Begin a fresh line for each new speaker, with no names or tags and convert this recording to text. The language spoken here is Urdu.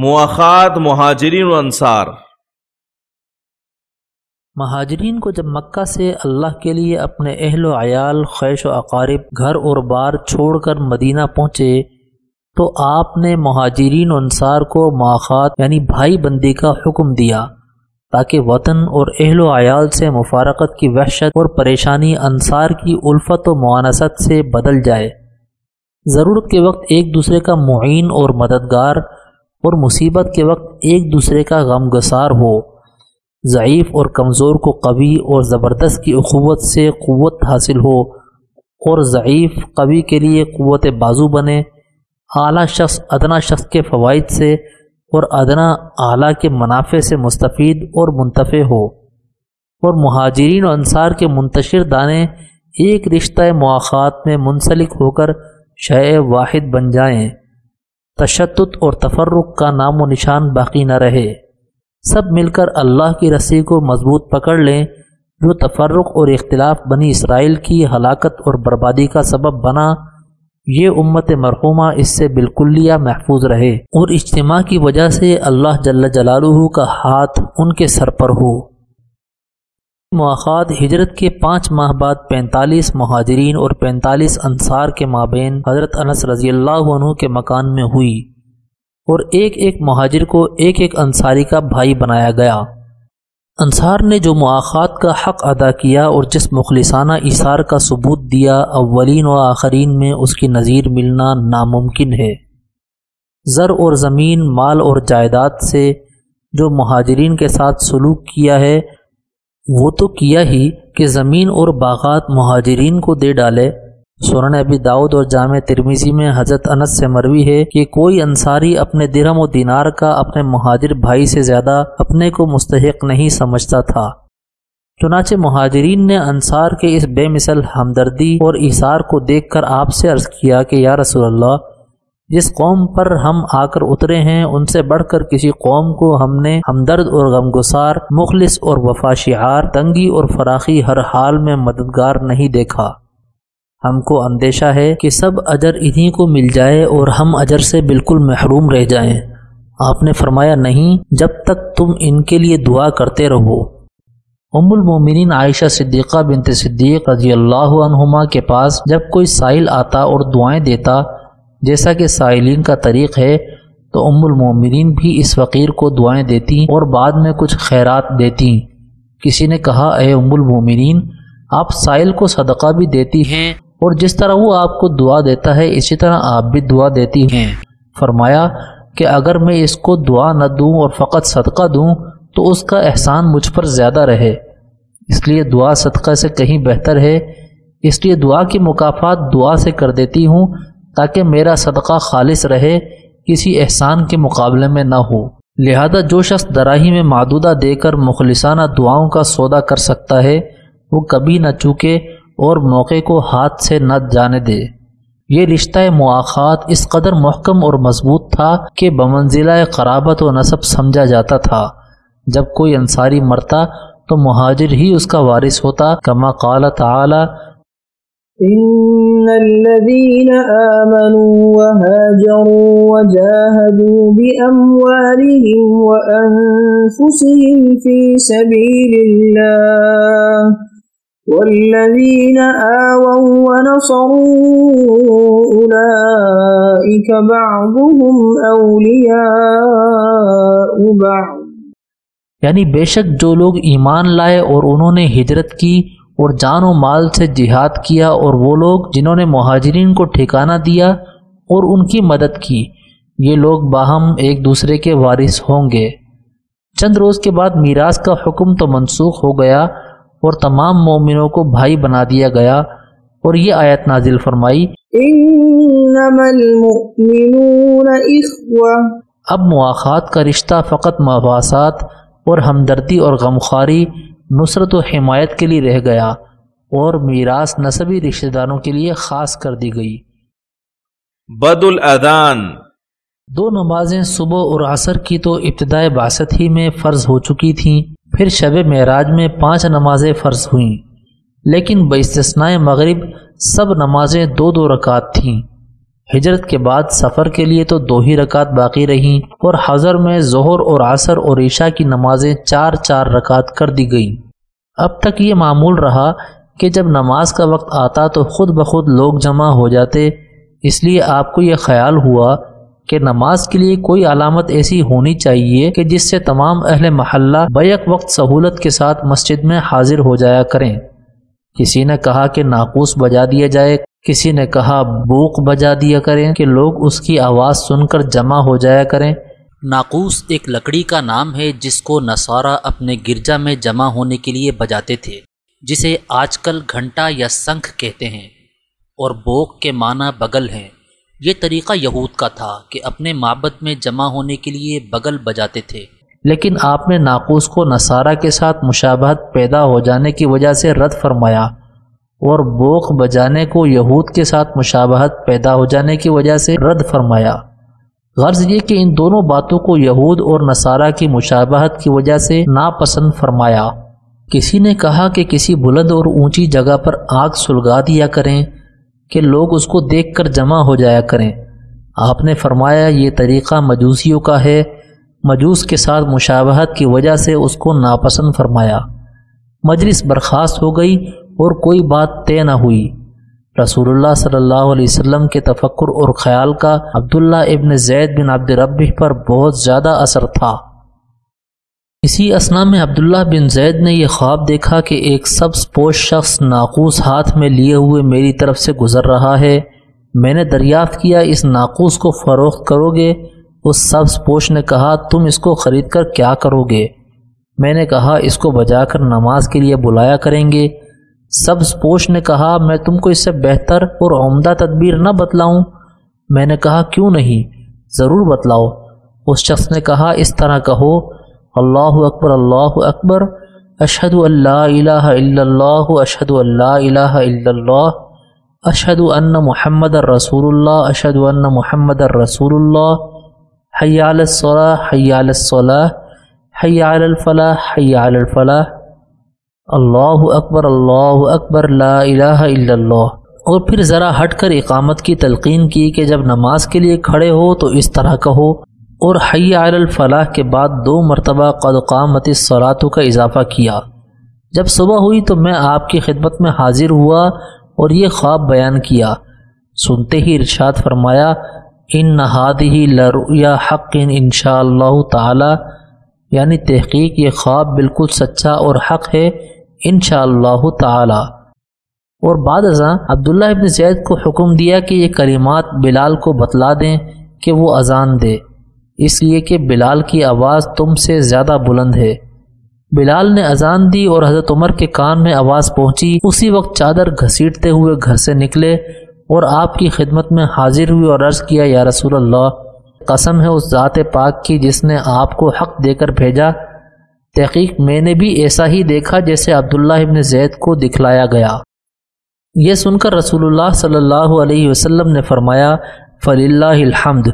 مواخات مہاجرین و انصار۔
مہاجرین کو جب مکہ سے اللہ کے لیے اپنے اہل و عیال، خیش و اقارب گھر اور بار چھوڑ کر مدینہ پہنچے، تو آپ نے مہاجرین و انصار کو مواخات یعنی بھائی بندی کا حکم دیا، تاکہ وطن اور اہل و عیال سے مفارقت کی وحشت اور پریشانی انصار کی الفت و معانست سے بدل جائے۔ ضرورت کے وقت ایک دوسرے کا معین اور مددگار اور مصیبت کے وقت ایک دوسرے کا غم گسار ہو۔ ضعیف اور کمزور کو قوی اور زبردست کی اخوت سے قوت حاصل ہو اور ضعیف قوی کے لیے قوت بازو بنے۔ اعلیٰ شخص ادنا شخص کے فوائد سے اور ادنا اعلیٰ کے منافع سے مستفید اور منتفع ہو۔ اور مہاجرین و انصار کے منتشر دانے ایک رشتہ مواقعات میں منسلک ہو کر شے واحد بن جائیں۔ تشدد اور تفرق کا نام و نشان باقی نہ رہے۔ سب مل کر اللہ کی رسی کو مضبوط پکڑ لیں۔ جو تفرق اور اختلاف بنی اسرائیل کی ہلاکت اور بربادی کا سبب بنا، یہ امت مرحومہ اس سے بالکلیہ محفوظ رہے۔ اور اجتماع کی وجہ سے اللہ جل جلالہ کا ہاتھ ان کے سر پر ہو۔ مواقع ہجرت کے پانچ ماہ بعد پینتالیس مہاجرین اور پینتالیس انصار کے مابین حضرت انس رضی اللہ عنہ کے مکان میں ہوئی اور ایک ایک مہاجر کو ایک ایک انصاری کا بھائی بنایا گیا۔ انصار نے جو مواقع کا حق ادا کیا اور جس مخلصانہ اثار کا ثبوت دیا، اولین و آخرین میں اس کی نظیر ملنا ناممکن ہے۔ زر اور زمین، مال اور جائیداد سے جو مہاجرین کے ساتھ سلوک کیا ہے وہ تو کیا ہی کہ زمین اور باغات مہاجرین کو دے ڈالے۔ سورن ابی داود اور جامع ترمیزی میں حضرت انس سے مروی ہے کہ کوئی انصاری اپنے درہم و دینار کا اپنے مہاجر بھائی سے زیادہ اپنے کو مستحق نہیں سمجھتا تھا۔ چنانچہ مہاجرین نے انصار کے اس بے مثل ہمدردی اور اثار کو دیکھ کر آپ سے عرض کیا کہ یا رسول اللہ جس قوم پر ہم آ کر اترے ہیں، ان سے بڑھ کر کسی قوم کو ہم نے ہمدرد اور غمگسار، مخلص اور وفا شعار تنگی اور فراخی ہر حال میں مددگار نہیں دیکھا۔ ہم کو اندیشہ ہے کہ سب اجر انہی کو مل جائے اور ہم اجر سے بالکل محروم رہ جائیں۔ آپ نے فرمایا، نہیں، جب تک تم ان کے لیے دعا کرتے رہو۔ ام المومنین عائشہ صدیقہ بنت صدیق رضی اللہ عنہما کے پاس جب کوئی سائل آتا اور دعائیں دیتا جیسا کہ سائلین کا طریق ہے، تو ام المومنین بھی اس فقیر کو دعائیں دیتی اور بعد میں کچھ خیرات دیتی۔ کسی نے کہا، اے ام المومنین آپ سائل کو صدقہ بھی دیتی ہیں اور جس طرح وہ آپ کو دعا دیتا ہے، اسی طرح آپ بھی دعا دیتی ہیں۔ فرمایا کہ اگر میں اس کو دعا نہ دوں اور فقط صدقہ دوں، تو اس کا احسان مجھ پر زیادہ رہے۔ اس لیے دعا صدقہ سے کہیں بہتر ہے۔ اس لیے دعا کی مقافات دعا سے کر دیتی ہوں تاکہ میرا صدقہ خالص رہے، کسی احسان کے مقابلے میں نہ ہو۔ لہذا جو شخص دراہی میں معدودہ دے کر مخلصانہ دعاؤں کا سودا کر سکتا ہے، وہ کبھی نہ چوکے اور موقع کو ہاتھ سے نہ جانے دے۔ یہ رشتہ مواقعات اس قدر محکم اور مضبوط تھا کہ بمنزلہ قرابت و نصب سمجھا جاتا تھا۔ جب کوئی انصاری مرتا تو مہاجر ہی اس کا وارث ہوتا، کما قال تعالی
إن الذين آمنوا وهاجروا وجاهدوا بأموالهم وأنفسهم في سبيل الله والذين آووا ونصروا أولئك بعضهم أولياء بعض.
یعنی بے شک جو لوگ ایمان لائے اور انہوں نے ہجرت کی اور جان و مال سے جہاد کیا اور وہ لوگ جنہوں نے مہاجرین کو ٹھکانہ دیا اور ان کی مدد کی۔ یہ لوگ باہم ایک دوسرے کے وارث ہوں گے۔ چند روز کے بعد میراث کا حکم تو منسوخ ہو گیا اور تمام مومنوں کو بھائی بنا دیا گیا اور یہ آیت نازل فرمائی۔
انما المؤمنون
اب مواخات کا رشتہ فقط مواسات اور ہمدردی اور غمخواری نصرت و حمایت کے لیے رہ گیا اور میراث نصبی رشتہ داروں کے لیے خاص کر دی گئی۔
بد الادان
دو نمازیں صبح اور عصر کی تو ابتدائے باست ہی میں فرض ہو چکی تھیں پھر شب معراج میں پانچ نمازیں فرض ہوئیں۔ لیکن باستثناء مغرب سب نمازیں دو دو رکعت تھیں۔ ہجرت کے بعد سفر کے لیے تو دو ہی رکعت باقی رہیں اور حضر میں ظہر اور عصر اور عشاء کی نمازیں چار چار رکعت کر دی گئیں۔ اب تک یہ معمول رہا کہ جب نماز کا وقت آتا تو خود بخود لوگ جمع ہو جاتے۔ اس لیے آپ کو یہ خیال ہوا کہ نماز کے لیے کوئی علامت ایسی ہونی چاہیے کہ جس سے تمام اہل محلہ بیک وقت سہولت کے ساتھ مسجد میں حاضر ہو جایا کریں۔ کسی نے کہا کہ ناقوس بجا دیا جائے۔ کسی نے کہا بوک بجا دیا کریں کہ لوگ اس کی آواز سن کر جمع ہو جایا کریں۔
ناقوس ایک لکڑی کا نام ہے جس کو نصارہ اپنے گرجا میں جمع ہونے کے لیے بجاتے تھے، جسے آج کل گھنٹا یا سنکھ کہتے ہیں۔ اور بوک کے معنی بغل ہیں۔ یہ طریقہ یہود کا تھا کہ اپنے معبد میں جمع ہونے کے لیے بغل بجاتے تھے۔
لیکن آپ نے ناقوس کو نصارہ کے ساتھ مشابہت پیدا ہو جانے کی وجہ سے رد فرمایا۔ اور بوق بجانے کو یہود کے ساتھ مشابہت پیدا ہو جانے کی وجہ سے رد فرمایا۔ غرض یہ کہ ان دونوں باتوں کو یہود اور نصارہ کی مشابہت کی وجہ سے ناپسند فرمایا۔ کسی نے کہا کہ کسی بلند اور اونچی جگہ پر آگ سلگا دیا کریں کہ لوگ اس کو دیکھ کر جمع ہو جایا کریں۔ آپ نے فرمایا، یہ طریقہ مجوسیوں کا ہے۔ مجوس کے ساتھ مشابہت کی وجہ سے اس کو ناپسند فرمایا۔ مجلس برخاست ہو گئی اور کوئی بات طے نہ ہوئی۔ رسول اللہ صلی اللہ علیہ وسلم کے تفکر اور خیال کا عبداللہ ابن زید بن عبد ربی پر بہت زیادہ اثر تھا۔ اسی اسنا میں عبداللہ بن زید نے یہ خواب دیکھا کہ ایک سبز پوش شخص ناقوس ہاتھ میں لیے ہوئے میری طرف سے گزر رہا ہے۔ میں نے دریافت کیا، اس ناقوس کو فروخت کرو گے۔ اس سبز پوش نے کہا، تم اس کو خرید کر کیا کرو گے؟ میں نے کہا، اس کو بجا کر نماز کے لیے بلایا کریں گے۔ سبز پوش نے کہا، میں تم کو اس سے بہتر اور عمدہ تدبیر نہ بتلاؤں۔ میں نے کہا، کیوں نہیں؟ ضرور بتلاؤ۔ اس شخص نے کہا، اس طرح کہو، اللہ اکبر اللہ اکبر۔ اشہد اللہ الہ الا اللہ، اشہد اللہ الہ الا اللہ۔ اشہد ان محمد الرسول اللہ، اشہد ان محمد الرسول اللہ۔ حیال الصلاح حیال الصلاح حیال الفلاح حیال الفلاح۔ اللہ اکبر اللہ اکبر، لا الہ الا اللہ۔ اور پھر ذرا ہٹ کر اقامت کی تلقین کی کہ جب نماز کے لیے کھڑے ہو تو اس طرح کہو، اور حی علی الفلاح کے بعد دو مرتبہ قد قامت صلاحوں کا اضافہ کیا۔ جب صبح ہوئی تو میں آپ کی خدمت میں حاضر ہوا اور یہ خواب بیان کیا۔ سنتے ہی ارشاد فرمایا، ان نہاد ہی لریا حق ان شاء اللہ تعالی۔ یعنی تحقیق یہ خواب بالکل سچا اور حق ہے شاء اللہ تعالی۔ اور بعد ازاں عبداللہ ابن زید کو حکم دیا کہ یہ کلمات بلال کو بتلا دیں کہ وہ اذان دے۔ اس لیے کہ بلال کی آواز تم سے زیادہ بلند ہے۔ بلال نے اذان دی اور حضرت عمر کے کان میں آواز پہنچی۔ اسی وقت چادر گھسیٹتے ہوئے گھر سے نکلے اور آپ کی خدمت میں حاضر ہوئی اور عرض کیا، یا رسول اللہ قسم ہے اس ذات پاک کی جس نے آپ کو حق دے کر بھیجا۔ تحقیق میں نے بھی ایسا ہی دیکھا جیسے عبداللہ ابن زید کو دکھلایا گیا۔ یہ سن کر رسول اللہ صلی اللہ علیہ وسلم نے فرمایا فلی اللہ الحمد۔